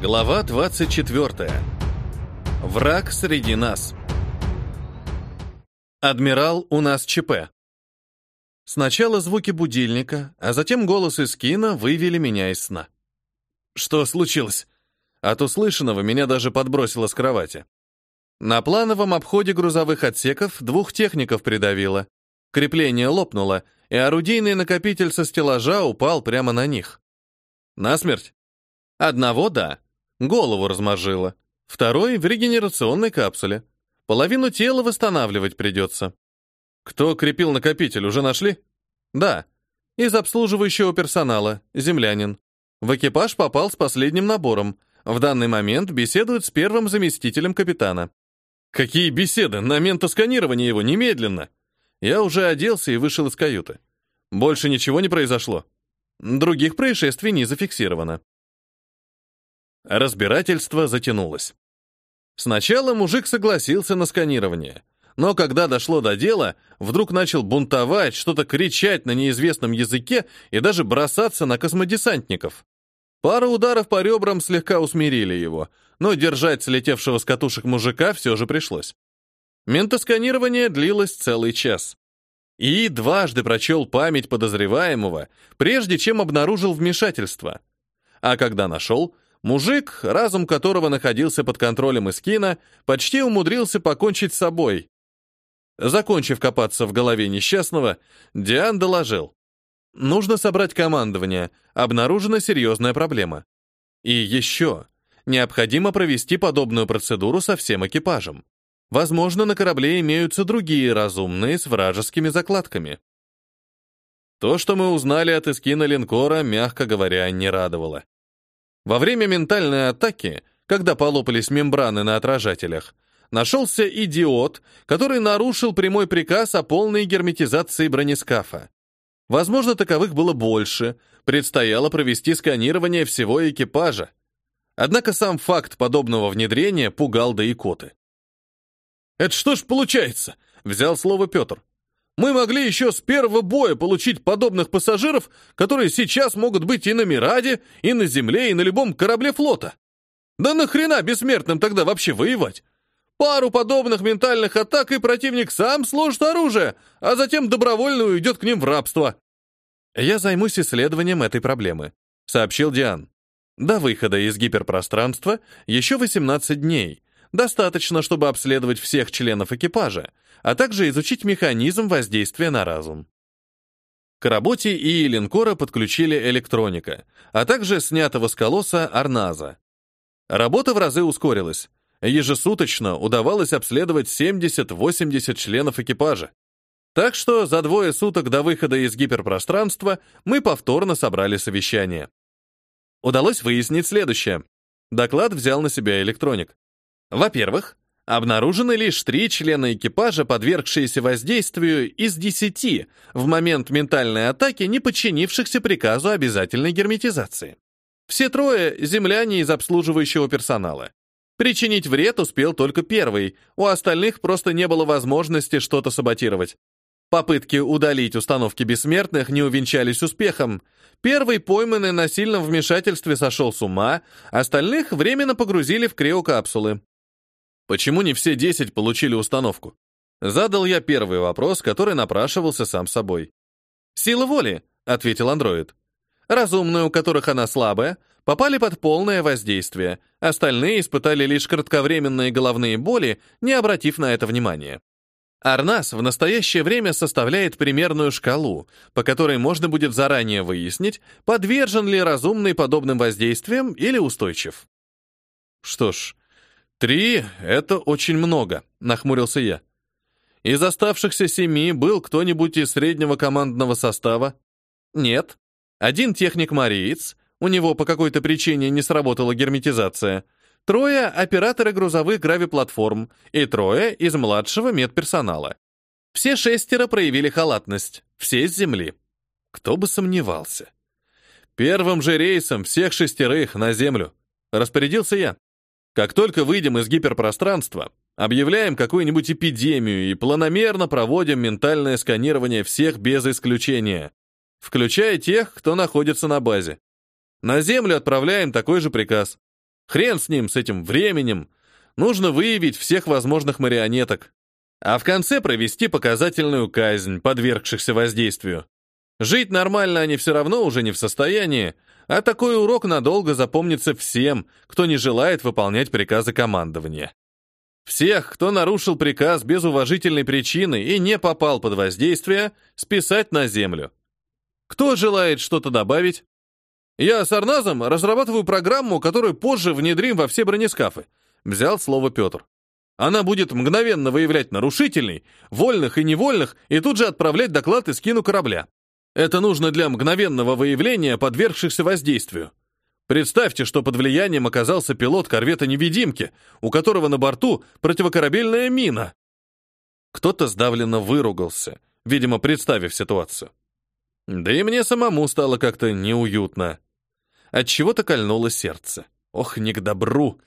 Глава 24. Враг среди нас. Адмирал, у нас ЧП. Сначала звуки будильника, а затем голос из кино вывели меня из сна. Что случилось? От услышанного меня даже подбросило с кровати. На плановом обходе грузовых отсеков двух техников придавило. Крепление лопнуло, и орудийный накопитель со стеллажа упал прямо на них. Насмерть? Одного — да, Голову разморжило. Второй в регенерационной капсуле. Половину тела восстанавливать придется. Кто крепил накопитель, уже нашли? Да. Из обслуживающего персонала, землянин. В экипаж попал с последним набором. В данный момент беседует с первым заместителем капитана. Какие беседы? На ментосканирование его немедленно. Я уже оделся и вышел из каюты. Больше ничего не произошло. Других происшествий не зафиксировано. Разбирательство затянулось. Сначала мужик согласился на сканирование, но когда дошло до дела, вдруг начал бунтовать, что-то кричать на неизвестном языке и даже бросаться на космодесантников. Пара ударов по ребрам слегка усмирили его, но держать слетевшего с катушек мужика все же пришлось. Ментосканирование длилось целый час. И дважды прочел память подозреваемого, прежде чем обнаружил вмешательство. А когда нашел — Мужик, разум которого находился под контролем Искина, почти умудрился покончить с собой. Закончив копаться в голове несчастного, Диан доложил. Нужно собрать командование, обнаружена серьезная проблема. И еще, необходимо провести подобную процедуру со всем экипажем. Возможно, на корабле имеются другие разумные с вражескими закладками. То, что мы узнали от Искина линкора, мягко говоря, не радовало. Во время ментальной атаки, когда полопались мембраны на отражателях, нашелся идиот, который нарушил прямой приказ о полной герметизации бронескафа. Возможно, таковых было больше, предстояло провести сканирование всего экипажа. Однако сам факт подобного внедрения пугал до икоты. «Это что ж получается?» — взял слово Петр. Мы могли еще с первого боя получить подобных пассажиров, которые сейчас могут быть и на Мираде, и на Земле, и на любом корабле флота. Да нахрена бессмертным тогда вообще воевать? Пару подобных ментальных атак, и противник сам сложит оружие, а затем добровольно уйдет к ним в рабство. «Я займусь исследованием этой проблемы», — сообщил Диан. До выхода из гиперпространства еще 18 дней, Достаточно, чтобы обследовать всех членов экипажа, а также изучить механизм воздействия на разум. К работе и линкора подключили электроника, а также снятого с колоса Арназа. Работа в разы ускорилась. Ежесуточно удавалось обследовать 70-80 членов экипажа. Так что за двое суток до выхода из гиперпространства мы повторно собрали совещание. Удалось выяснить следующее. Доклад взял на себя электроник. Во-первых, обнаружены лишь три члена экипажа, подвергшиеся воздействию из десяти в момент ментальной атаки, не подчинившихся приказу обязательной герметизации. Все трое — земляне из обслуживающего персонала. Причинить вред успел только первый, у остальных просто не было возможности что-то саботировать. Попытки удалить установки бессмертных не увенчались успехом. Первый пойманный на сильном вмешательстве сошел с ума, остальных временно погрузили в криокапсулы. Почему не все 10 получили установку? Задал я первый вопрос, который напрашивался сам собой. «Сила воли», — ответил андроид. «Разумные, у которых она слабая, попали под полное воздействие, остальные испытали лишь кратковременные головные боли, не обратив на это внимания. Арнас в настоящее время составляет примерную шкалу, по которой можно будет заранее выяснить, подвержен ли разумный подобным воздействиям или устойчив. Что ж, «Три — это очень много», — нахмурился я. «Из оставшихся семи был кто-нибудь из среднего командного состава?» «Нет. Один техник-мариец, у него по какой-то причине не сработала герметизация, трое — операторы грузовых гравиплатформ и трое из младшего медперсонала. Все шестеро проявили халатность, все с земли. Кто бы сомневался. Первым же рейсом всех шестерых на землю. Распорядился я. Как только выйдем из гиперпространства, объявляем какую-нибудь эпидемию и планомерно проводим ментальное сканирование всех без исключения, включая тех, кто находится на базе. На Землю отправляем такой же приказ. Хрен с ним, с этим временем. Нужно выявить всех возможных марионеток. А в конце провести показательную казнь подвергшихся воздействию. Жить нормально они все равно уже не в состоянии, а такой урок надолго запомнится всем, кто не желает выполнять приказы командования. Всех, кто нарушил приказ без уважительной причины и не попал под воздействие, списать на землю. Кто желает что-то добавить? Я с Арназом разрабатываю программу, которую позже внедрим во все бронескафы. Взял слово Петр. Она будет мгновенно выявлять нарушителей, вольных и невольных, и тут же отправлять доклад из кину корабля. Это нужно для мгновенного выявления подвергшихся воздействию. Представьте, что под влиянием оказался пилот корвета-невидимки, у которого на борту противокорабельная мина. Кто-то сдавленно выругался, видимо, представив ситуацию. Да и мне самому стало как-то неуютно. От чего-то кольнуло сердце. Ох, не к добру.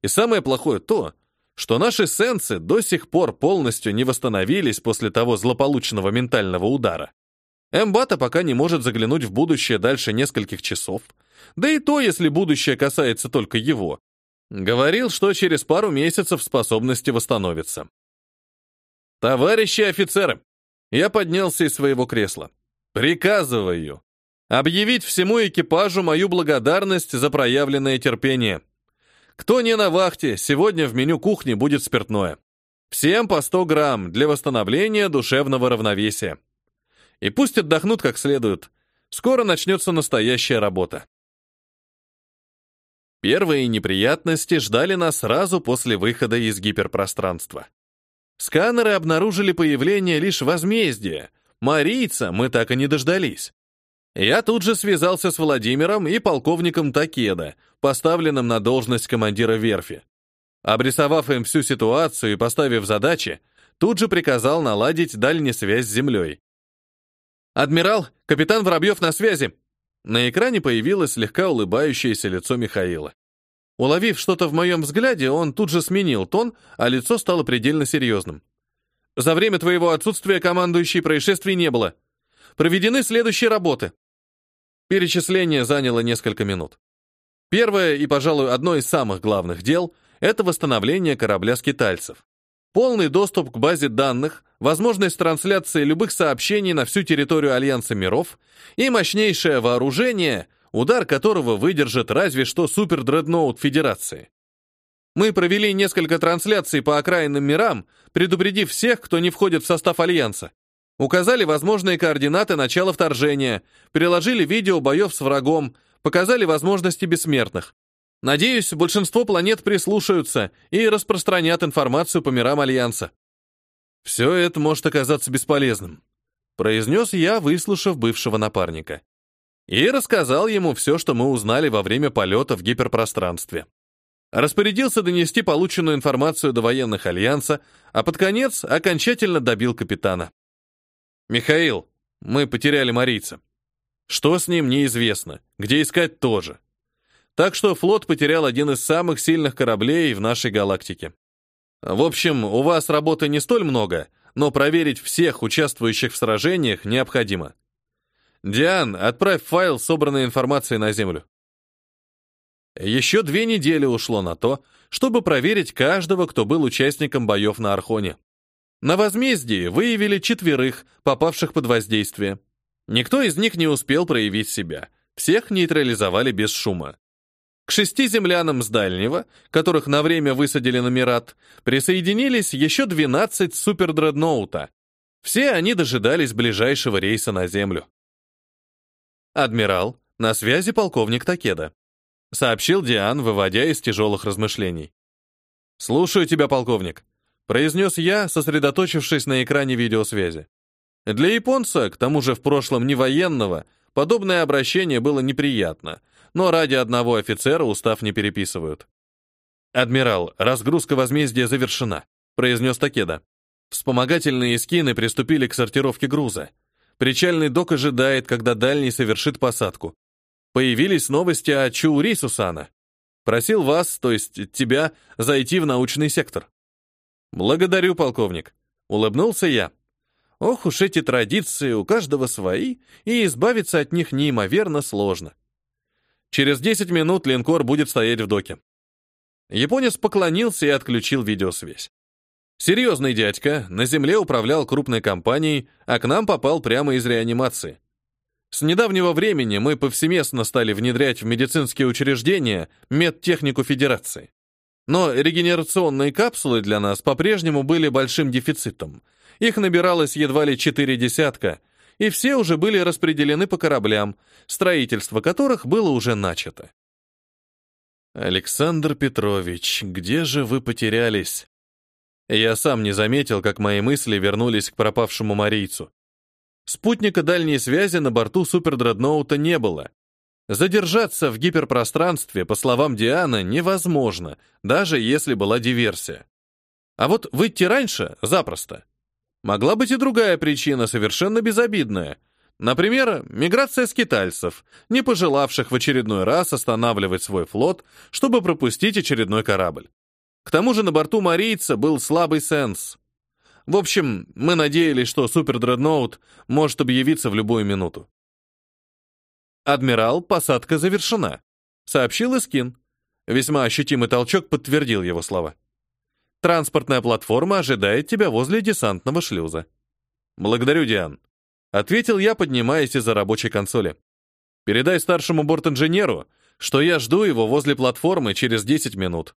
И самое плохое то, что наши сенсы до сих пор полностью не восстановились после того злополучного ментального удара. Эмбата пока не может заглянуть в будущее дальше нескольких часов, да и то, если будущее касается только его. Говорил, что через пару месяцев способности восстановятся. «Товарищи офицеры!» Я поднялся из своего кресла. «Приказываю объявить всему экипажу мою благодарность за проявленное терпение. Кто не на вахте, сегодня в меню кухни будет спиртное. Всем по 100 грамм для восстановления душевного равновесия. И пусть отдохнут как следует. Скоро начнется настоящая работа. Первые неприятности ждали нас сразу после выхода из гиперпространства. Сканеры обнаружили появление лишь возмездия. Марийца мы так и не дождались. Я тут же связался с Владимиром и полковником Такеда, поставленным на должность командира верфи. Обрисовав им всю ситуацию и поставив задачи, тут же приказал наладить дальнюю связь с землей. «Адмирал, капитан Воробьев на связи!» На экране появилось слегка улыбающееся лицо Михаила. Уловив что-то в моем взгляде, он тут же сменил тон, а лицо стало предельно серьезным. «За время твоего отсутствия командующей происшествий не было. Проведены следующие работы». Перечисление заняло несколько минут. Первое и, пожалуй, одно из самых главных дел — это восстановление корабля скитальцев. Полный доступ к базе данных, возможность трансляции любых сообщений на всю территорию Альянса миров и мощнейшее вооружение, удар которого выдержит разве что супер-дредноут Федерации. Мы провели несколько трансляций по окраинным мирам, предупредив всех, кто не входит в состав Альянса. Указали возможные координаты начала вторжения, приложили видео боев с врагом, показали возможности бессмертных. Надеюсь, большинство планет прислушаются и распространят информацию по мирам Альянса. Все это может оказаться бесполезным, произнес я, выслушав бывшего напарника. И рассказал ему все, что мы узнали во время полета в гиперпространстве. Распорядился донести полученную информацию до военных Альянса, а под конец окончательно добил капитана. «Михаил, мы потеряли Марийца. Что с ним, неизвестно. Где искать тоже. Так что флот потерял один из самых сильных кораблей в нашей галактике. В общем, у вас работы не столь много, но проверить всех участвующих в сражениях необходимо. Диан, отправь файл собранной информацией на Землю. Еще две недели ушло на то, чтобы проверить каждого, кто был участником боев на Архоне. На возмездии выявили четверых, попавших под воздействие. Никто из них не успел проявить себя. Всех нейтрализовали без шума. К шести землянам с дальнего, которых на время высадили на Мират, присоединились еще 12 супердредноута. Все они дожидались ближайшего рейса на Землю. «Адмирал, на связи полковник Такеда», — сообщил Диан, выводя из тяжелых размышлений. «Слушаю тебя, полковник», — произнес я, сосредоточившись на экране видеосвязи. Для японца, к тому же в прошлом не военного, подобное обращение было неприятно, но ради одного офицера устав не переписывают. «Адмирал, разгрузка возмездия завершена», — произнес Такеда. Вспомогательные скины приступили к сортировке груза. Причальный док ожидает, когда дальний совершит посадку. Появились новости о Чуури Сусана. Просил вас, то есть тебя, зайти в научный сектор. Благодарю, полковник. Улыбнулся я. Ох уж эти традиции, у каждого свои, и избавиться от них неимоверно сложно. Через 10 минут линкор будет стоять в доке. Японец поклонился и отключил видеосвязь. Серьезный дядька, на Земле управлял крупной компанией, а к нам попал прямо из реанимации. С недавнего времени мы повсеместно стали внедрять в медицинские учреждения медтехнику Федерации. Но регенерационные капсулы для нас по-прежнему были большим дефицитом. Их набиралось едва ли четыре десятка, и все уже были распределены по кораблям, строительство которых было уже начато. «Александр Петрович, где же вы потерялись?» Я сам не заметил, как мои мысли вернулись к пропавшему марийцу. Спутника дальней связи на борту супердредноута не было. Задержаться в гиперпространстве, по словам Дианы, невозможно, даже если была диверсия. А вот выйти раньше — запросто. Могла быть и другая причина, совершенно безобидная. Например, миграция скитальцев, не пожелавших в очередной раз останавливать свой флот, чтобы пропустить очередной корабль. К тому же на борту Марийца был слабый сенс. В общем, мы надеялись, что супердредноут может объявиться в любую минуту. «Адмирал, посадка завершена», — сообщил Искин. Весьма ощутимый толчок подтвердил его слова. «Транспортная платформа ожидает тебя возле десантного шлюза». «Благодарю, Диан», — ответил я, поднимаясь из-за рабочей консоли. «Передай старшему борт-инженеру, что я жду его возле платформы через 10 минут».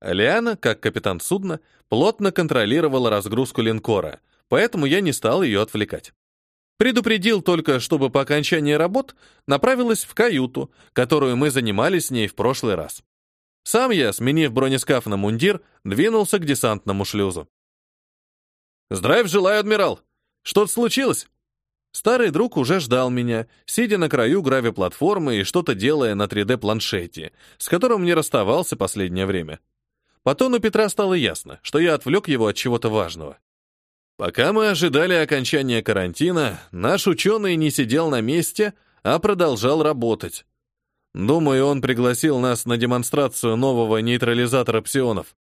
Лиана, как капитан судна, плотно контролировала разгрузку линкора, поэтому я не стал ее отвлекать. Предупредил только, чтобы по окончании работ направилась в каюту, которую мы занимались с ней в прошлый раз. Сам я, сменив бронескаф на мундир, двинулся к десантному шлюзу. «Здрав желаю, адмирал! Что-то случилось?» Старый друг уже ждал меня, сидя на краю грави-платформы и что-то делая на 3D-планшете, с которым не расставался последнее время. По тону Петра стало ясно, что я отвлек его от чего-то важного. Пока мы ожидали окончания карантина, наш ученый не сидел на месте, а продолжал работать. Думаю, он пригласил нас на демонстрацию нового нейтрализатора псионов.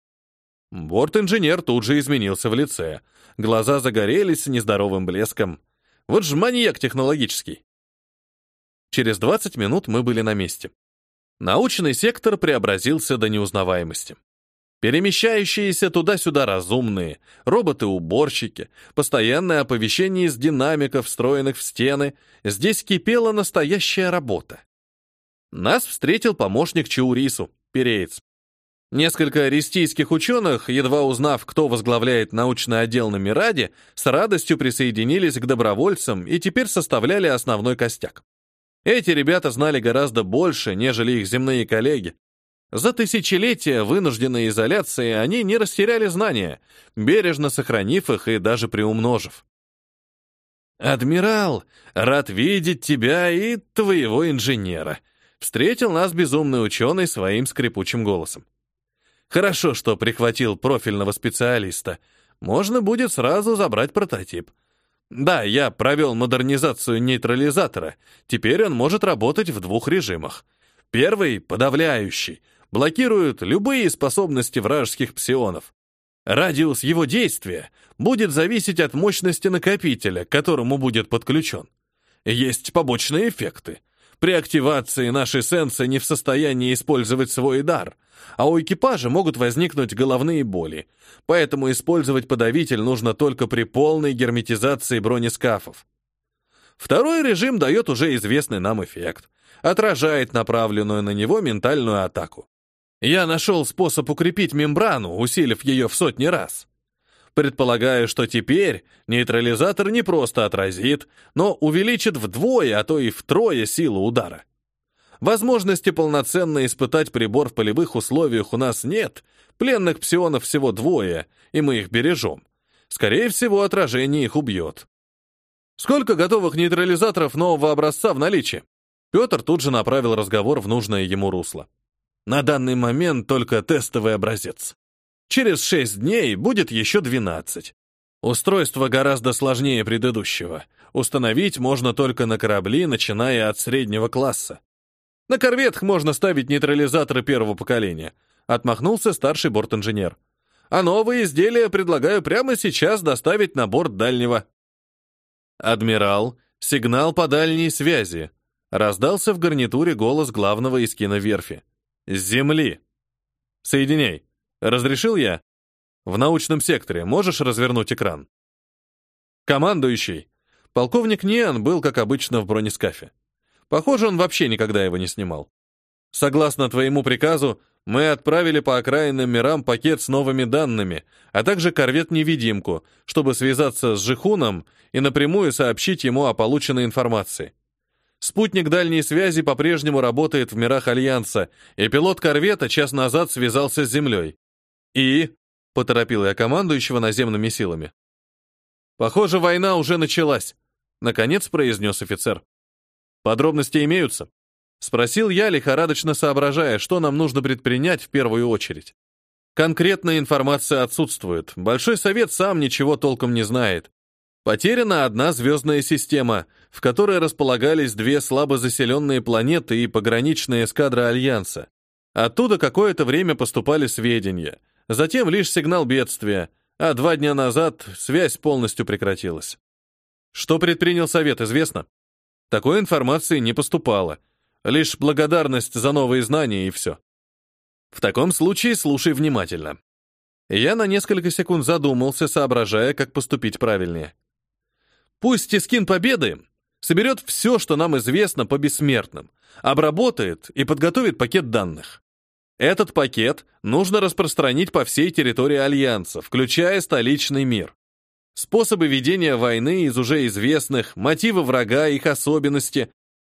Борт-инженер тут же изменился в лице. Глаза загорелись нездоровым блеском. Вот же маньяк технологический. Через 20 минут мы были на месте. Научный сектор преобразился до неузнаваемости. Перемещающиеся туда-сюда разумные, роботы-уборщики, постоянное оповещение из динамиков, встроенных в стены. Здесь кипела настоящая работа. Нас встретил помощник Чаурису, переец. Несколько ристийских ученых, едва узнав, кто возглавляет научный отдел на Мираде, с радостью присоединились к добровольцам и теперь составляли основной костяк. Эти ребята знали гораздо больше, нежели их земные коллеги, за тысячелетия вынужденной изоляции они не растеряли знания, бережно сохранив их и даже приумножив. «Адмирал, рад видеть тебя и твоего инженера», — встретил нас безумный ученый своим скрипучим голосом. «Хорошо, что прихватил профильного специалиста. Можно будет сразу забрать прототип. Да, я провел модернизацию нейтрализатора. Теперь он может работать в двух режимах. Первый — подавляющий — блокируют любые способности вражеских псионов. Радиус его действия будет зависеть от мощности накопителя, к которому будет подключен. Есть побочные эффекты. При активации наши сенсы не в состоянии использовать свой дар, а у экипажа могут возникнуть головные боли, поэтому использовать подавитель нужно только при полной герметизации бронескафов. Второй режим дает уже известный нам эффект, отражает направленную на него ментальную атаку. Я нашел способ укрепить мембрану, усилив ее в сотни раз. Предполагаю, что теперь нейтрализатор не просто отразит, но увеличит вдвое, а то и втрое силу удара. Возможности полноценно испытать прибор в полевых условиях у нас нет, пленных псионов всего двое, и мы их бережем. Скорее всего, отражение их убьет. Сколько готовых нейтрализаторов нового образца в наличии? Петр тут же направил разговор в нужное ему русло. На данный момент только тестовый образец. Через 6 дней будет еще 12. Устройство гораздо сложнее предыдущего. Установить можно только на корабли, начиная от среднего класса. На корветах можно ставить нейтрализаторы первого поколения. Отмахнулся старший борт-инженер. А новые изделия предлагаю прямо сейчас доставить на борт дальнего. Адмирал, сигнал по дальней связи. Раздался в гарнитуре голос главного из киноверфи. С земли. «Соединяй». Разрешил я? В научном секторе можешь развернуть экран? Командующий. Полковник Ниан был, как обычно, в бронескафе. Похоже, он вообще никогда его не снимал. Согласно твоему приказу, мы отправили по окраинным мирам пакет с новыми данными, а также корвет-невидимку, чтобы связаться с Жихуном и напрямую сообщить ему о полученной информации. Спутник дальней связи по-прежнему работает в мирах Альянса, и пилот корвета час назад связался с Землей. «И?» — поторопил я командующего наземными силами. «Похоже, война уже началась», — наконец произнес офицер. «Подробности имеются?» — спросил я, лихорадочно соображая, что нам нужно предпринять в первую очередь. Конкретная информация отсутствует. Большой совет сам ничего толком не знает. Потеряна одна звездная система, в которой располагались две слабо заселенные планеты и пограничная эскадра Альянса. Оттуда какое-то время поступали сведения, затем лишь сигнал бедствия, а два дня назад связь полностью прекратилась. Что предпринял Совет, известно? Такой информации не поступало, лишь благодарность за новые знания и все. В таком случае слушай внимательно. Я на несколько секунд задумался, соображая, как поступить правильнее. Пусть Тискин Победы соберет все, что нам известно по бессмертным, обработает и подготовит пакет данных. Этот пакет нужно распространить по всей территории Альянса, включая столичный мир. Способы ведения войны из уже известных, мотивы врага, их особенности,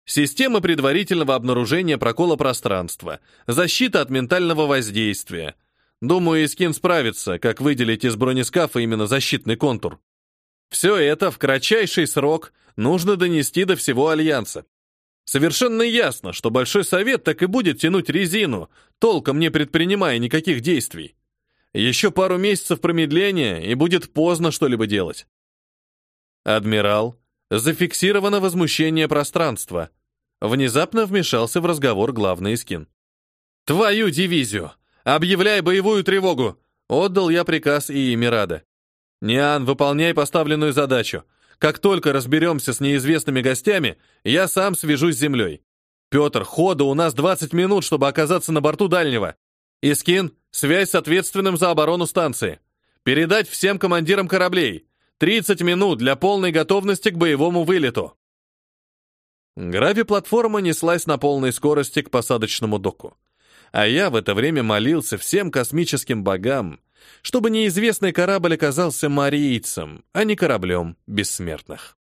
система предварительного обнаружения прокола пространства, защита от ментального воздействия. Думаю, Искин справится, как выделить из бронескафа именно защитный контур. Все это в кратчайший срок нужно донести до всего Альянса. Совершенно ясно, что Большой Совет так и будет тянуть резину, толком не предпринимая никаких действий. Еще пару месяцев промедления, и будет поздно что-либо делать. Адмирал, зафиксировано возмущение пространства. Внезапно вмешался в разговор главный Искин. «Твою дивизию! Объявляй боевую тревогу!» Отдал я приказ и Эмирада. «Ниан, выполняй поставленную задачу. Как только разберемся с неизвестными гостями, я сам свяжусь с землей. Петр, хода у нас 20 минут, чтобы оказаться на борту дальнего. Искин, связь с ответственным за оборону станции. Передать всем командирам кораблей. 30 минут для полной готовности к боевому вылету». Грави-платформа неслась на полной скорости к посадочному доку. А я в это время молился всем космическим богам, чтобы неизвестный корабль оказался марийцем, а не кораблем бессмертных.